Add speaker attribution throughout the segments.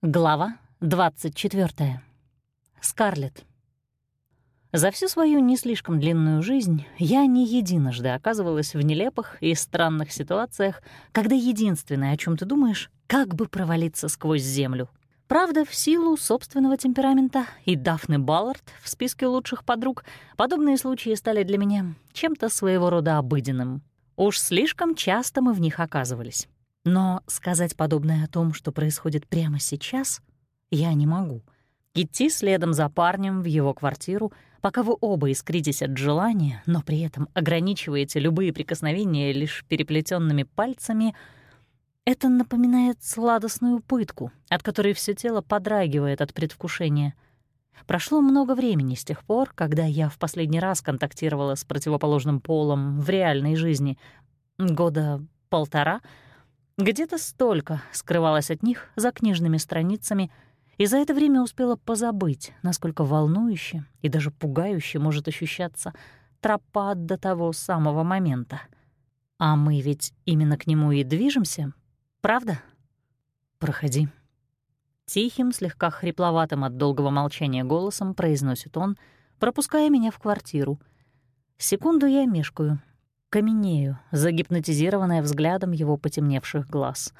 Speaker 1: Глава 24. Скарлетт. За всю свою не слишком длинную жизнь я не единожды оказывалась в нелепых и странных ситуациях, когда единственное, о чем ты думаешь, как бы провалиться сквозь землю. Правда, в силу собственного темперамента и Дафны Баллард в списке лучших подруг подобные случаи стали для меня чем-то своего рода обыденным. Уж слишком часто мы в них оказывались. Но сказать подобное о том, что происходит прямо сейчас, я не могу. Идти следом за парнем в его квартиру, пока вы оба искритесь от желания, но при этом ограничиваете любые прикосновения лишь переплетенными пальцами, это напоминает сладостную пытку, от которой все тело подрагивает от предвкушения. Прошло много времени с тех пор, когда я в последний раз контактировала с противоположным полом в реальной жизни. Года полтора — где-то столько скрывалось от них за книжными страницами, и за это время успела позабыть, насколько волнующе и даже пугающе может ощущаться тропа до того самого момента. А мы ведь именно к нему и движемся, правда? Проходи. Тихим, слегка хрипловатым от долгого молчания голосом произносит он, пропуская меня в квартиру. Секунду я мешкаю, Каменею, загипнотизированная взглядом его потемневших глаз.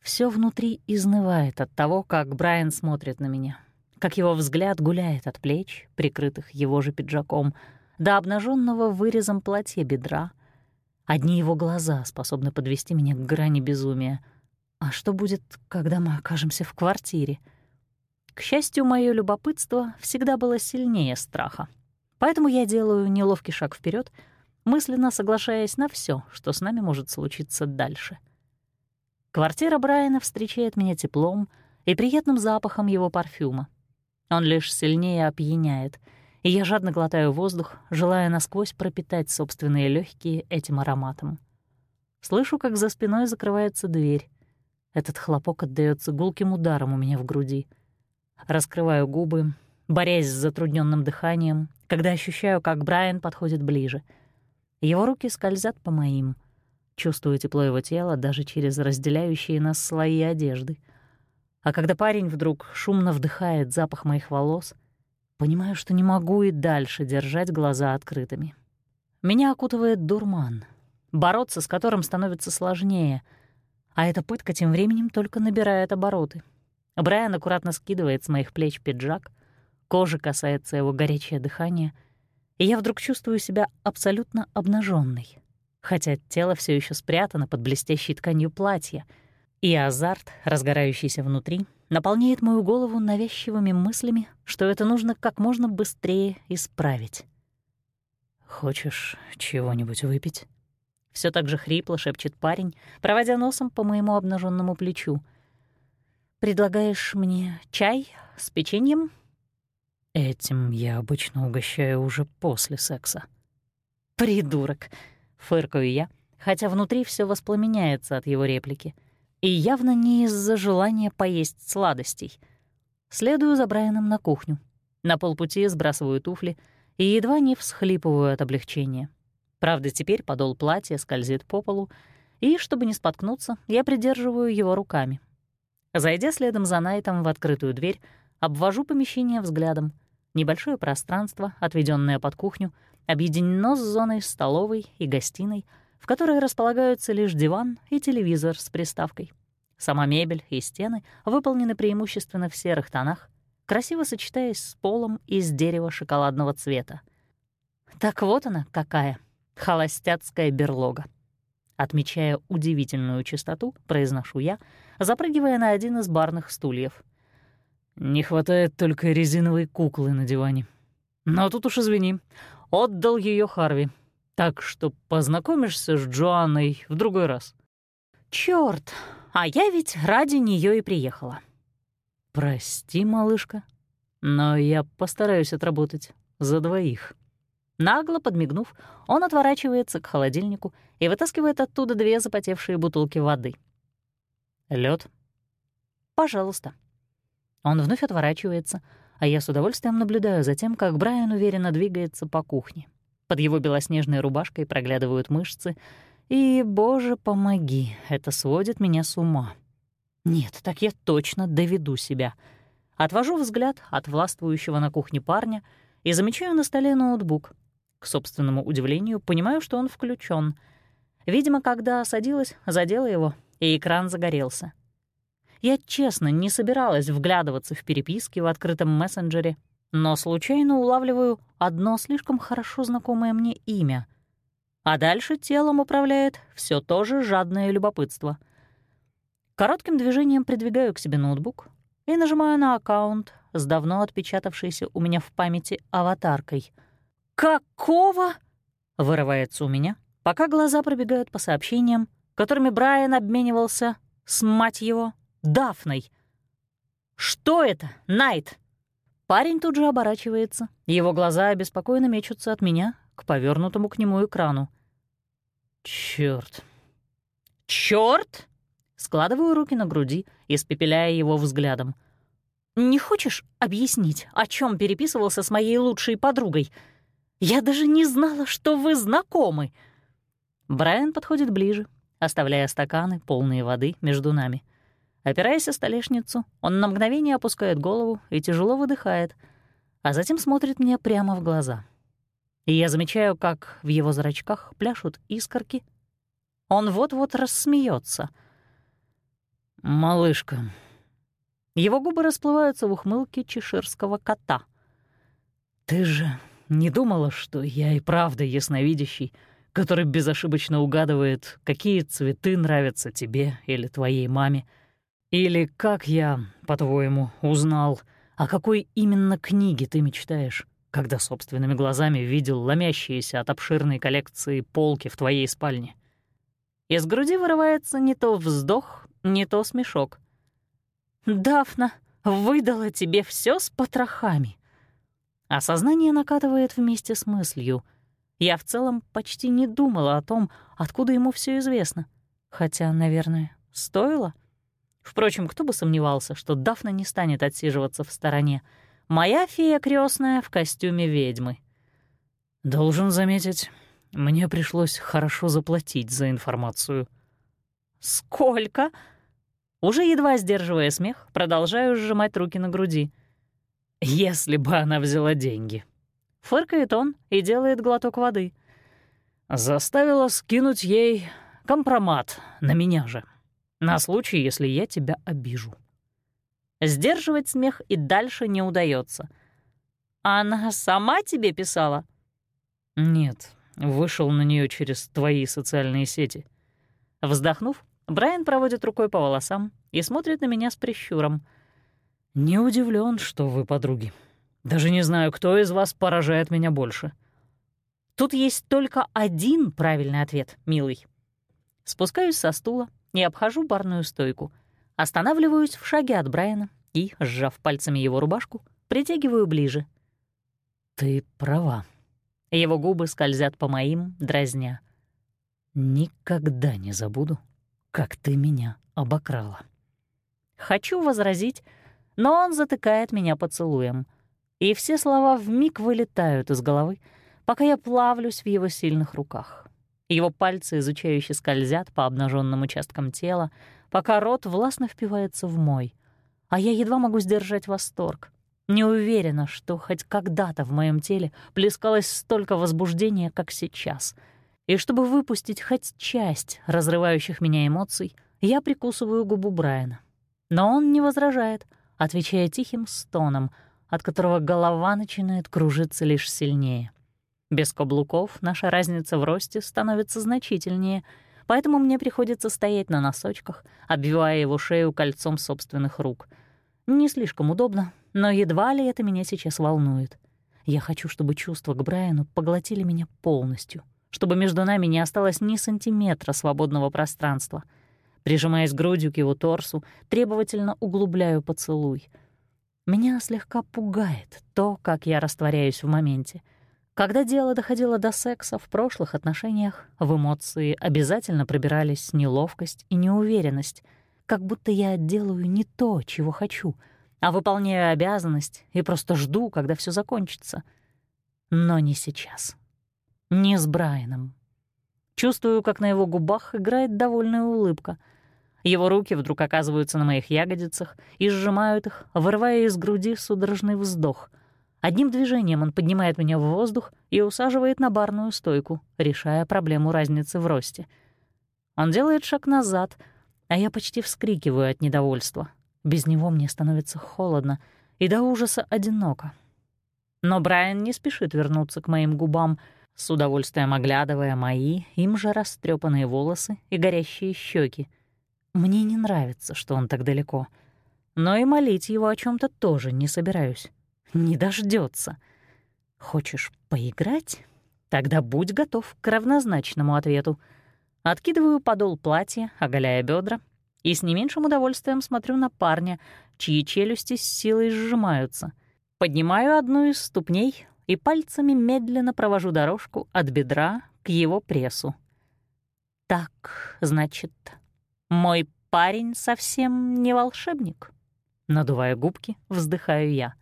Speaker 1: Все внутри изнывает от того, как Брайан смотрит на меня, как его взгляд гуляет от плеч, прикрытых его же пиджаком, до обнаженного вырезом платья бедра. Одни его глаза способны подвести меня к грани безумия. А что будет, когда мы окажемся в квартире? К счастью, мое любопытство всегда было сильнее страха. Поэтому я делаю неловкий шаг вперед, мысленно соглашаясь на все, что с нами может случиться дальше. Квартира Брайана встречает меня теплом и приятным запахом его парфюма. Он лишь сильнее опьяняет, и я жадно глотаю воздух, желая насквозь пропитать собственные легкие этим ароматом. Слышу, как за спиной закрывается дверь. Этот хлопок отдаётся гулким ударом у меня в груди. Раскрываю губы, борясь с затрудненным дыханием, когда ощущаю, как Брайан подходит ближе — его руки скользят по моим. Чувствую тепло его тела даже через разделяющие нас слои одежды. А когда парень вдруг шумно вдыхает запах моих волос, понимаю, что не могу и дальше держать глаза открытыми. Меня окутывает дурман, бороться с которым становится сложнее, а эта пытка тем временем только набирает обороты. Брайан аккуратно скидывает с моих плеч пиджак, кожа касается его горячее дыхание — и я вдруг чувствую себя абсолютно обнаженной, хотя тело все еще спрятано под блестящей тканью платья, и азарт, разгорающийся внутри, наполняет мою голову навязчивыми мыслями, что это нужно как можно быстрее исправить. «Хочешь чего-нибудь выпить?» Все так же хрипло шепчет парень, проводя носом по моему обнаженному плечу. «Предлагаешь мне чай с печеньем?» Этим я обычно угощаю уже после секса. «Придурок!» — фыркаю я, хотя внутри все воспламеняется от его реплики. И явно не из-за желания поесть сладостей. Следую за Брайаном на кухню. На полпути сбрасываю туфли и едва не всхлипываю от облегчения. Правда, теперь подол платья скользит по полу, и, чтобы не споткнуться, я придерживаю его руками. Зайдя следом за Найтом в открытую дверь, обвожу помещение взглядом — Небольшое пространство, отведенное под кухню, объединено с зоной столовой и гостиной, в которой располагаются лишь диван и телевизор с приставкой. Сама мебель и стены выполнены преимущественно в серых тонах, красиво сочетаясь с полом из дерева шоколадного цвета. Так вот она какая, холостяцкая берлога. Отмечая удивительную чистоту, произношу я, запрыгивая на один из барных стульев. Не хватает только резиновой куклы на диване. Но тут уж извини, отдал ее Харви. Так что познакомишься с Джоанной в другой раз. Черт, а я ведь ради нее и приехала. Прости, малышка, но я постараюсь отработать за двоих. Нагло подмигнув, он отворачивается к холодильнику и вытаскивает оттуда две запотевшие бутылки воды. Лед, Пожалуйста. Он вновь отворачивается, а я с удовольствием наблюдаю за тем, как Брайан уверенно двигается по кухне. Под его белоснежной рубашкой проглядывают мышцы, и, боже, помоги, это сводит меня с ума. Нет, так я точно доведу себя. Отвожу взгляд от властвующего на кухне парня и замечаю на столе ноутбук. К собственному удивлению, понимаю, что он включен. Видимо, когда садилась, задела его, и экран загорелся. Я честно не собиралась вглядываться в переписки в открытом мессенджере, но случайно улавливаю одно слишком хорошо знакомое мне имя. А дальше телом управляет все то же жадное любопытство. Коротким движением придвигаю к себе ноутбук и нажимаю на аккаунт с давно отпечатавшейся у меня в памяти аватаркой. «Какого?» — вырывается у меня, пока глаза пробегают по сообщениям, которыми Брайан обменивался с, мать его, Дафной. «Что это, Найт?» Парень тут же оборачивается, его глаза обеспокоенно мечутся от меня к повернутому к нему экрану. Черт! Черт! Складываю руки на груди, испепеляя его взглядом. «Не хочешь объяснить, о чем переписывался с моей лучшей подругой? Я даже не знала, что вы знакомы!» Брайан подходит ближе, оставляя стаканы, полные воды, между нами — Опираясь о столешницу, он на мгновение опускает голову и тяжело выдыхает, а затем смотрит мне прямо в глаза. И я замечаю, как в его зрачках пляшут искорки. Он вот-вот рассмеется. «Малышка». Его губы расплываются в ухмылке чеширского кота. «Ты же не думала, что я и правда ясновидящий, который безошибочно угадывает, какие цветы нравятся тебе или твоей маме?» Или как я, по-твоему, узнал, о какой именно книге ты мечтаешь, когда собственными глазами видел ломящиеся от обширной коллекции полки в твоей спальне? Из груди вырывается не то вздох, не то смешок. «Дафна выдала тебе все с потрохами». Осознание накатывает вместе с мыслью. Я в целом почти не думала о том, откуда ему все известно. Хотя, наверное, стоило — Впрочем, кто бы сомневался, что Дафна не станет отсиживаться в стороне. Моя фея крестная в костюме ведьмы. Должен заметить, мне пришлось хорошо заплатить за информацию. Сколько? Уже едва сдерживая смех, продолжаю сжимать руки на груди. Если бы она взяла деньги. Фыркает он и делает глоток воды. Заставила скинуть ей компромат на меня же. На случай, если я тебя обижу. Сдерживать смех и дальше не удается. Она сама тебе писала? Нет, вышел на нее через твои социальные сети. Вздохнув, Брайан проводит рукой по волосам и смотрит на меня с прищуром. Не удивлен, что вы подруги. Даже не знаю, кто из вас поражает меня больше. Тут есть только один правильный ответ, милый. Спускаюсь со стула и обхожу барную стойку. Останавливаюсь в шаге от Брайана и, сжав пальцами его рубашку, притягиваю ближе. «Ты права». Его губы скользят по моим, дразня. «Никогда не забуду, как ты меня обокрала». Хочу возразить, но он затыкает меня поцелуем, и все слова вмиг вылетают из головы, пока я плавлюсь в его сильных руках. Его пальцы изучающе скользят по обнаженным участкам тела, пока рот властно впивается в мой. А я едва могу сдержать восторг. Не уверена, что хоть когда-то в моем теле плескалось столько возбуждения, как сейчас. И чтобы выпустить хоть часть разрывающих меня эмоций, я прикусываю губу Брайана. Но он не возражает, отвечая тихим стоном, от которого голова начинает кружиться лишь сильнее. Без каблуков наша разница в росте становится значительнее, поэтому мне приходится стоять на носочках, обвивая его шею кольцом собственных рук. Не слишком удобно, но едва ли это меня сейчас волнует. Я хочу, чтобы чувства к Брайану поглотили меня полностью, чтобы между нами не осталось ни сантиметра свободного пространства. Прижимаясь грудью к его торсу, требовательно углубляю поцелуй. Меня слегка пугает то, как я растворяюсь в моменте — когда дело доходило до секса в прошлых отношениях, в эмоции обязательно пробирались неловкость и неуверенность, как будто я делаю не то, чего хочу, а выполняю обязанность и просто жду, когда все закончится. Но не сейчас. Не с Брайаном. Чувствую, как на его губах играет довольная улыбка. Его руки вдруг оказываются на моих ягодицах и сжимают их, вырывая из груди судорожный вздох. Одним движением он поднимает меня в воздух и усаживает на барную стойку, решая проблему разницы в росте. Он делает шаг назад, а я почти вскрикиваю от недовольства. Без него мне становится холодно и до ужаса одиноко. Но Брайан не спешит вернуться к моим губам, с удовольствием оглядывая мои, им же растрепанные волосы и горящие щеки. Мне не нравится, что он так далеко. Но и молить его о чем то тоже не собираюсь. Не дождется. Хочешь поиграть? Тогда будь готов к равнозначному ответу. Откидываю подол платья, оголяя бедра, и с не меньшим удовольствием смотрю на парня, чьи челюсти с силой сжимаются. Поднимаю одну из ступней и пальцами медленно провожу дорожку от бедра к его прессу. Так, значит, мой парень совсем не волшебник. Надувая губки, вздыхаю я.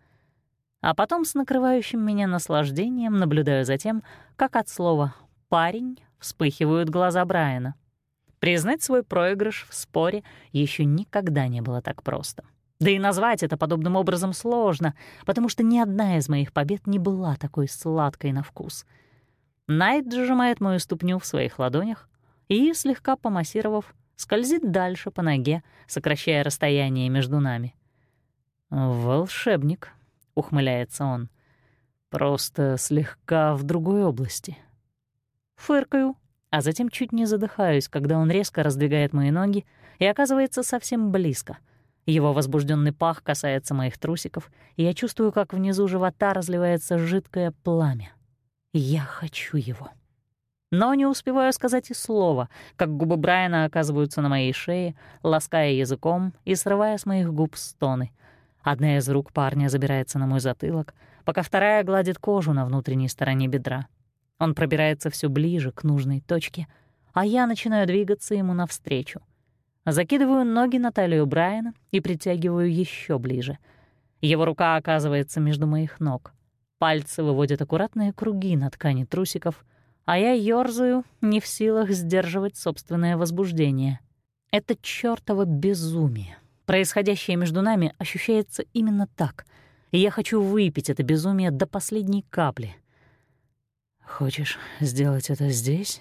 Speaker 1: А потом с накрывающим меня наслаждением наблюдаю за тем, как от слова «парень» вспыхивают глаза Брайана. Признать свой проигрыш в споре еще никогда не было так просто. Да и назвать это подобным образом сложно, потому что ни одна из моих побед не была такой сладкой на вкус. Найт сжимает мою ступню в своих ладонях и, слегка помассировав, скользит дальше по ноге, сокращая расстояние между нами. «Волшебник», — ухмыляется он, — «просто слегка в другой области». Фыркаю, а затем чуть не задыхаюсь, когда он резко раздвигает мои ноги и оказывается совсем близко — его возбужденный пах касается моих трусиков, и я чувствую, как внизу живота разливается жидкое пламя. Я хочу его. Но не успеваю сказать и слова, как губы Брайана оказываются на моей шее, лаская языком и срывая с моих губ стоны. Одна из рук парня забирается на мой затылок, пока вторая гладит кожу на внутренней стороне бедра. Он пробирается все ближе к нужной точке, а я начинаю двигаться ему навстречу — Закидываю ноги на талию Брайана и притягиваю еще ближе. Его рука оказывается между моих ног. Пальцы выводят аккуратные круги на ткани трусиков, а я ёрзаю, не в силах сдерживать собственное возбуждение. Это чёртово безумие. Происходящее между нами ощущается именно так, и я хочу выпить это безумие до последней капли. «Хочешь сделать это здесь?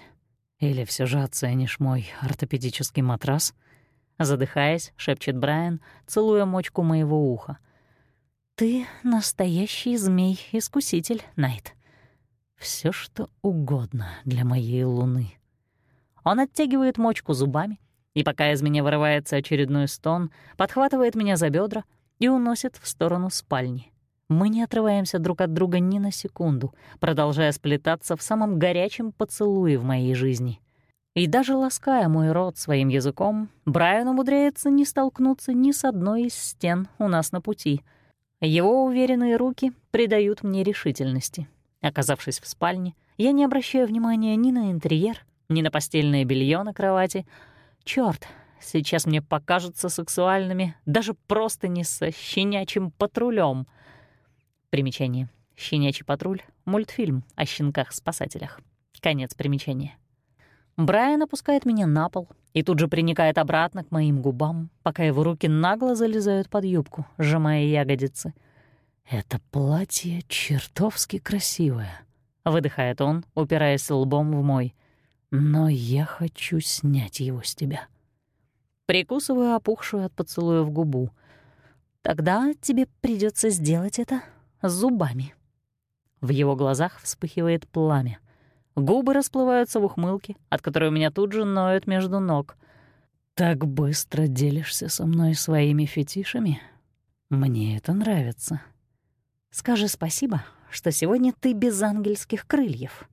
Speaker 1: Или все же оценишь мой ортопедический матрас?» Задыхаясь, шепчет Брайан, целуя мочку моего уха. «Ты настоящий змей-искуситель, Найт. Все что угодно для моей луны». Он оттягивает мочку зубами, и пока из меня вырывается очередной стон, подхватывает меня за бедра и уносит в сторону спальни. Мы не отрываемся друг от друга ни на секунду, продолжая сплетаться в самом горячем поцелуе в моей жизни — и даже лаская мой рот своим языком, Брайан умудряется не столкнуться ни с одной из стен у нас на пути. Его уверенные руки придают мне решительности. Оказавшись в спальне, я не обращаю внимания ни на интерьер, ни на постельное белье на кровати. Черт, сейчас мне покажутся сексуальными даже просто не со щенячьим патрулем. Примечание. «Щенячий патруль» — мультфильм о щенках-спасателях. Конец примечания. Брайан опускает меня на пол и тут же приникает обратно к моим губам, пока его руки нагло залезают под юбку, сжимая ягодицы. «Это платье чертовски красивое», — выдыхает он, упираясь лбом в мой. «Но я хочу снять его с тебя». Прикусываю опухшую от поцелуя в губу. «Тогда тебе придется сделать это зубами». В его глазах вспыхивает пламя. Губы расплываются в ухмылке, от которой у меня тут же ноют между ног. «Так быстро делишься со мной своими фетишами? Мне это нравится». «Скажи спасибо, что сегодня ты без ангельских крыльев».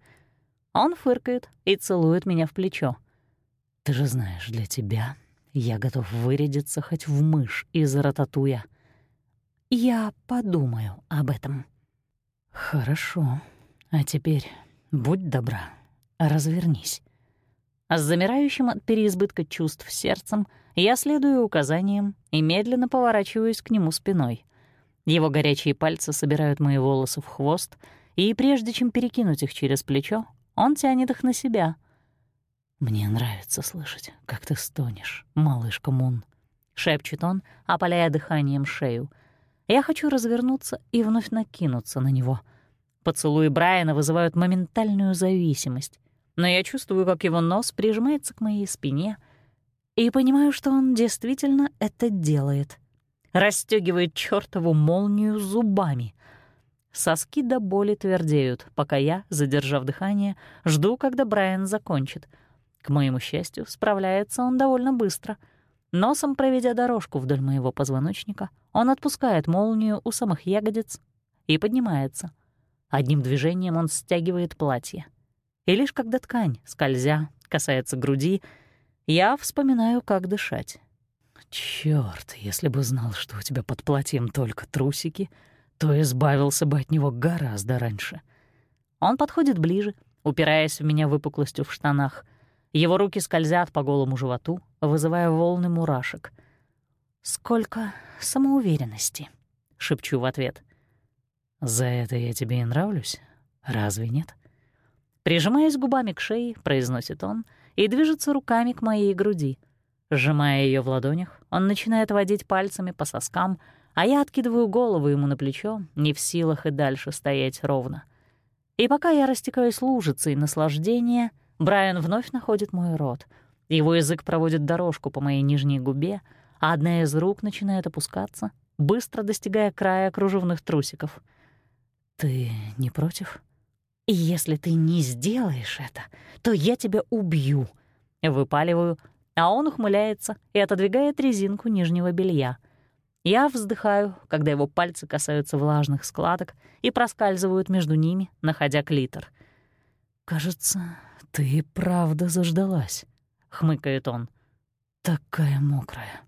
Speaker 1: Он фыркает и целует меня в плечо. «Ты же знаешь, для тебя я готов вырядиться хоть в мышь из рататуя». «Я подумаю об этом». «Хорошо. А теперь «Будь добра, развернись». С замирающим от переизбытка чувств сердцем я следую указаниям и медленно поворачиваюсь к нему спиной. Его горячие пальцы собирают мои волосы в хвост, и прежде чем перекинуть их через плечо, он тянет их на себя. «Мне нравится слышать, как ты стонешь, малышка Мун», — шепчет он, опаляя дыханием шею. Я хочу развернуться и вновь накинуться на него. Поцелуи Брайана вызывают моментальную зависимость, но я чувствую, как его нос прижимается к моей спине, и понимаю, что он действительно это делает. Растёгивает чёртову молнию зубами. Соски до боли твердеют, пока я, задержав дыхание, жду, когда Брайан закончит. К моему счастью, справляется он довольно быстро. Носом проведя дорожку вдоль моего позвоночника, он отпускает молнию у самых ягодиц и поднимается. Одним движением он стягивает платье. И лишь когда ткань, скользя, касается груди, я вспоминаю, как дышать. Чёрт, если бы знал, что у тебя под платьем только трусики — то избавился бы от него гораздо раньше. Он подходит ближе, упираясь в меня выпуклостью в штанах. Его руки скользят по голому животу, вызывая волны мурашек. «Сколько самоуверенности», — шепчу в ответ. «За это я тебе и нравлюсь? Разве нет?» Прижимаясь губами к шее, произносит он и движется руками к моей груди. Сжимая ее в ладонях, он начинает водить пальцами по соскам, а я откидываю голову ему на плечо, не в силах и дальше стоять ровно. И пока я растекаюсь лужицей наслаждения, Брайан вновь находит мой рот. Его язык проводит дорожку по моей нижней губе, а одна из рук начинает опускаться, быстро достигая края кружевных трусиков. «Ты не против?» «Если ты не сделаешь это, то я тебя убью», — выпаливаю, а он ухмыляется и отодвигает резинку нижнего белья — я вздыхаю, когда его пальцы касаются влажных складок и проскальзывают между ними, находя клитор. «Кажется, ты правда заждалась», — хмыкает он. «Такая мокрая».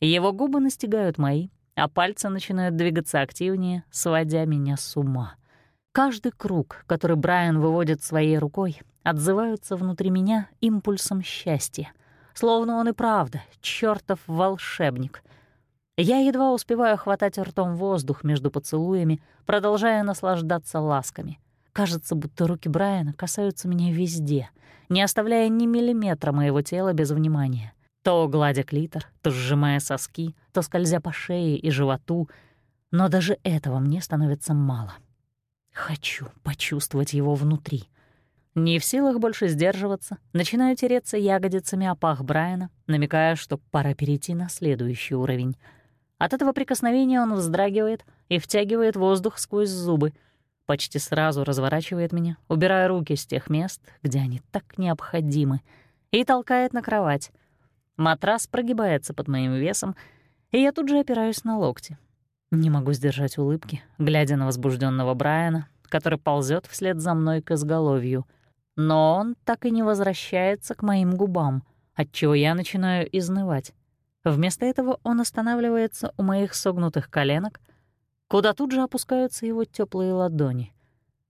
Speaker 1: Его губы настигают мои, а пальцы начинают двигаться активнее, сводя меня с ума. Каждый круг, который Брайан выводит своей рукой, отзываются внутри меня импульсом счастья. Словно он и правда чертов волшебник — я едва успеваю хватать ртом воздух между поцелуями, продолжая наслаждаться ласками. Кажется, будто руки Брайана касаются меня везде, не оставляя ни миллиметра моего тела без внимания. То гладя клитор, то сжимая соски, то скользя по шее и животу. Но даже этого мне становится мало. Хочу почувствовать его внутри. Не в силах больше сдерживаться, начинаю тереться ягодицами о пах Брайана, намекая, что пора перейти на следующий уровень — от этого прикосновения он вздрагивает и втягивает воздух сквозь зубы. Почти сразу разворачивает меня, убирая руки с тех мест, где они так необходимы, и толкает на кровать. Матрас прогибается под моим весом, и я тут же опираюсь на локти. Не могу сдержать улыбки, глядя на возбужденного Брайана, который ползет вслед за мной к изголовью. Но он так и не возвращается к моим губам, отчего я начинаю изнывать. Вместо этого он останавливается у моих согнутых коленок, куда тут же опускаются его теплые ладони.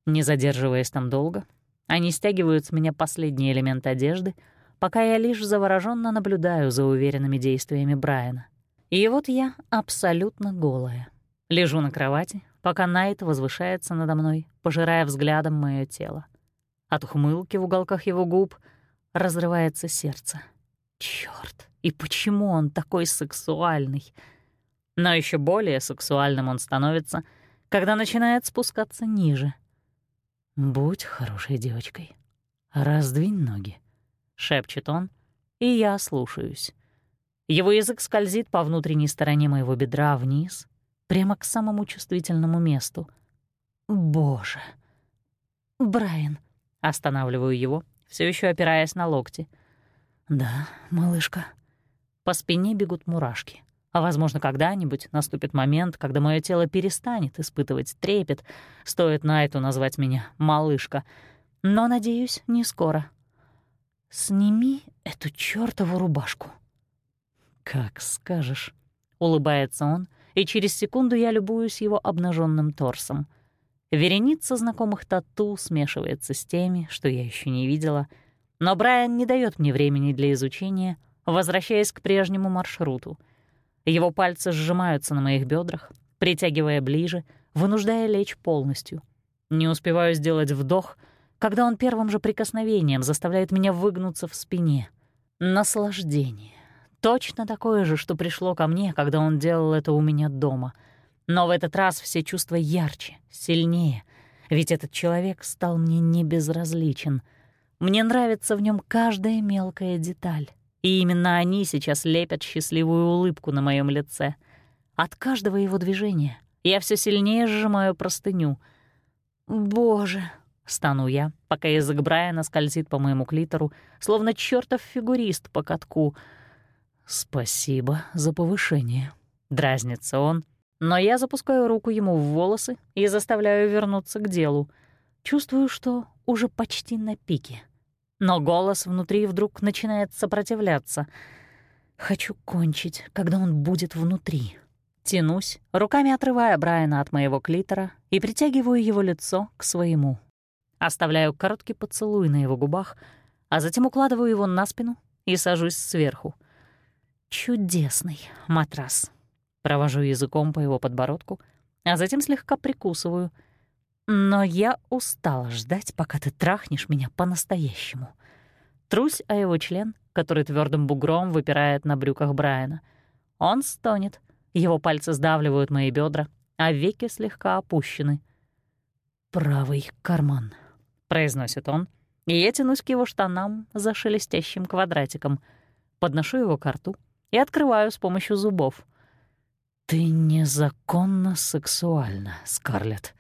Speaker 1: Не задерживаясь там долго, они стягивают с меня последний элемент одежды, пока я лишь завороженно наблюдаю за уверенными действиями Брайана. И вот я абсолютно голая. Лежу на кровати, пока Найт возвышается надо мной, пожирая взглядом мое тело. От ухмылки в уголках его губ разрывается сердце. Чёрт! И почему он такой сексуальный? Но еще более сексуальным он становится, когда начинает спускаться ниже. «Будь хорошей девочкой. Раздвинь ноги», — шепчет он, и я слушаюсь. Его язык скользит по внутренней стороне моего бедра вниз, прямо к самому чувствительному месту. Боже! Брайан, останавливаю его, все еще опираясь на локти. Да, малышка. По спине бегут мурашки. А, возможно, когда-нибудь наступит момент, когда мое тело перестанет испытывать трепет, стоит Найту назвать меня «малышка». Но, надеюсь, не скоро. «Сними эту чёртову рубашку». «Как скажешь», — улыбается он, и через секунду я любуюсь его обнаженным торсом. Вереница знакомых тату смешивается с теми, что я еще не видела, но Брайан не дает мне времени для изучения — возвращаясь к прежнему маршруту. Его пальцы сжимаются на моих бедрах, притягивая ближе, вынуждая лечь полностью. Не успеваю сделать вдох, когда он первым же прикосновением заставляет меня выгнуться в спине. Наслаждение. Точно такое же, что пришло ко мне, когда он делал это у меня дома. Но в этот раз все чувства ярче, сильнее, ведь этот человек стал мне не безразличен. Мне нравится в нем каждая мелкая деталь. И именно они сейчас лепят счастливую улыбку на моем лице. От каждого его движения я все сильнее сжимаю простыню. «Боже!» — стану я, пока язык Брайана скользит по моему клитору, словно чертов фигурист по катку. «Спасибо за повышение», — дразнится он, но я запускаю руку ему в волосы и заставляю вернуться к делу. Чувствую, что уже почти на пике. Но голос внутри вдруг начинает сопротивляться. Хочу кончить, когда он будет внутри. Тянусь, руками отрывая Брайана от моего клитора и притягиваю его лицо к своему. Оставляю короткий поцелуй на его губах, а затем укладываю его на спину и сажусь сверху. Чудесный матрас. Провожу языком по его подбородку, а затем слегка прикусываю. Но я устала ждать, пока ты трахнешь меня по-настоящему. Трусь о его член, который твердым бугром выпирает на брюках Брайана. Он стонет — его пальцы сдавливают мои бедра, а веки слегка опущены. «Правый карман», — произносит он, и я тянусь к его штанам за шелестящим квадратиком, подношу его к рту и открываю с помощью зубов. «Ты незаконно сексуальна, Скарлетт».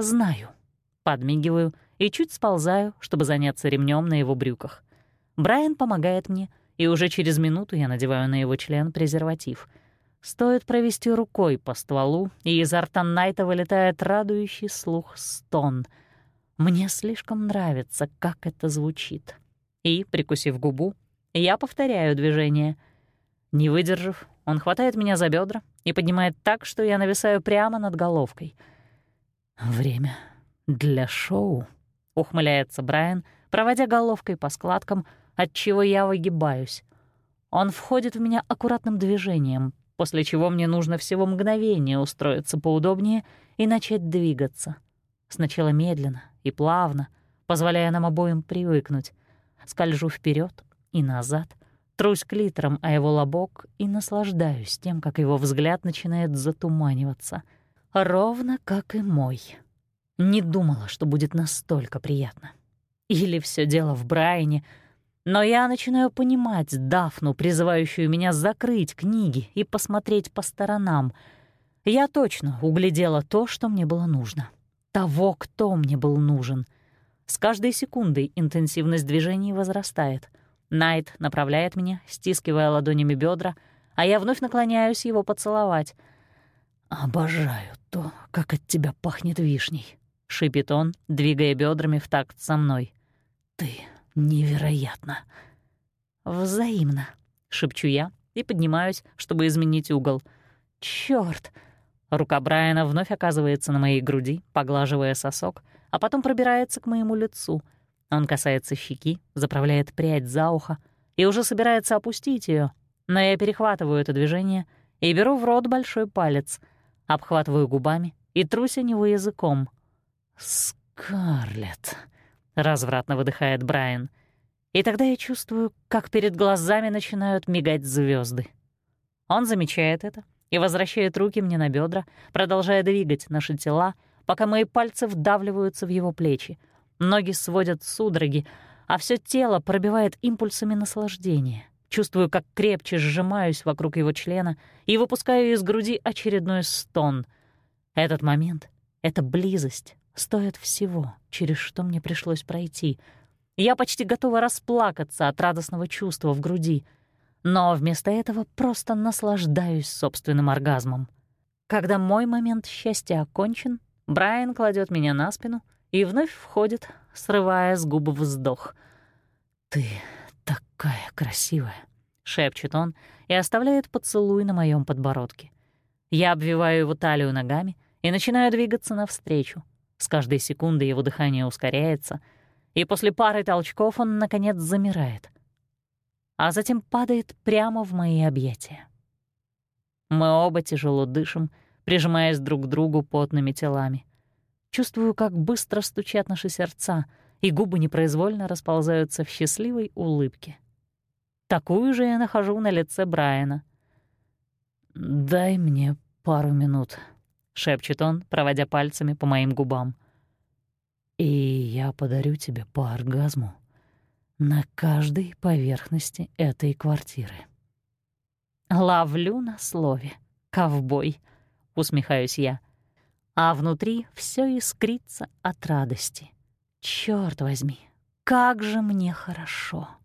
Speaker 1: «Знаю», — подмигиваю и чуть сползаю, чтобы заняться ремнем на его брюках. Брайан помогает мне, и уже через минуту я надеваю на его член презерватив — Стоит провести рукой по стволу, и изо рта Найта вылетает радующий слух стон. Мне слишком нравится, как это звучит. И, прикусив губу, я повторяю движение. Не выдержав, он хватает меня за бедра и поднимает так, что я нависаю прямо над головкой. «Время для шоу», — ухмыляется Брайан, проводя головкой по складкам, от чего я выгибаюсь. Он входит в меня аккуратным движением, после чего мне нужно всего мгновение устроиться поудобнее и начать двигаться. Сначала медленно и плавно, позволяя нам обоим привыкнуть. Скольжу вперед и назад, трусь клитором о его лобок и наслаждаюсь тем, как его взгляд начинает затуманиваться. Ровно как и мой. Не думала, что будет настолько приятно. Или все дело в Брайане — но я начинаю понимать Дафну, призывающую меня закрыть книги и посмотреть по сторонам. Я точно углядела то, что мне было нужно. Того, кто мне был нужен. С каждой секундой интенсивность движений возрастает. Найт направляет меня, стискивая ладонями бедра, а я вновь наклоняюсь его поцеловать. «Обожаю то, как от тебя пахнет вишней», — шипит он, двигая бедрами в такт со мной. «Ты Невероятно. Взаимно, шепчу я и поднимаюсь, чтобы изменить угол. Чёрт! Рука Брайана вновь оказывается на моей груди, поглаживая сосок, а потом пробирается к моему лицу. Он касается щеки, заправляет прядь за ухо и уже собирается опустить ее, но я перехватываю это движение и беру в рот большой палец, обхватываю губами и трусь о него языком. «Скарлетт!» развратно выдыхает Брайан. И тогда я чувствую, как перед глазами начинают мигать звезды. Он замечает это и возвращает руки мне на бедра, продолжая двигать наши тела, пока мои пальцы вдавливаются в его плечи. Ноги сводят судороги, а все тело пробивает импульсами наслаждения. Чувствую, как крепче сжимаюсь вокруг его члена и выпускаю из груди очередной стон. Этот момент, эта близость, стоят всего, через что мне пришлось пройти. Я почти готова расплакаться от радостного чувства в груди, но вместо этого просто наслаждаюсь собственным оргазмом. Когда мой момент счастья окончен, Брайан кладет меня на спину и вновь входит, срывая с губ вздох. «Ты такая красивая», — шепчет он и оставляет поцелуй на моем подбородке. Я обвиваю его талию ногами и начинаю двигаться навстречу. С каждой секундой его дыхание ускоряется, и после пары толчков он, наконец, замирает, а затем падает прямо в мои объятия. Мы оба тяжело дышим, прижимаясь друг к другу потными телами. Чувствую, как быстро стучат наши сердца, и губы непроизвольно расползаются в счастливой улыбке. Такую же я нахожу на лице Брайана. «Дай мне пару минут», — шепчет он, проводя пальцами по моим губам. «И я подарю тебе по оргазму на каждой поверхности этой квартиры». «Ловлю на слове, ковбой», — усмехаюсь я. А внутри все искрится от радости. Черт возьми, как же мне хорошо.